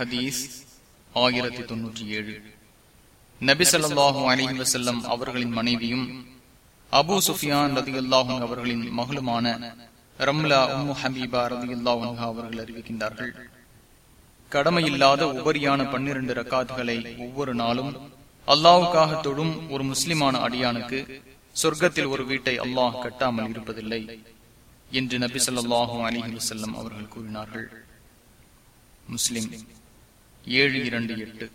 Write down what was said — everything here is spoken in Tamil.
ஹதீஸ் ஆயிரத்தி தொன்னூற்றி ஏழு. நபிசல்லாஹு அலிஹி வசல்லம் அவர்களின் மனைவியும் அபு சுஃபியான் ரதி அல்லாஹும் அவர்களின் மகளுமான ரம்லா உம்மு ஹபீபா ரதி அல்லாஹும் அவர்கள் அறிவிக்கின்றார்கள். கடமையில்லாத உபரியான பன்னிரண்டு ரக்காத்துகளை ஒவ்வொரு நாளும் அல்லாவுக்காக தொடும் ஒரு முஸ்லிமான அடியானுக்கு சொர்க்கத்தில் ஒரு வீட்டை அல்லாஹ் கட்டாமல் இருப்பதில்லை என்று நபி சொல்லாஹும் அலிஹி வசல்லம் அவர்கள் கூறினார்கள். முஸ்லிம் ஏழு இரண்டு எட்டு.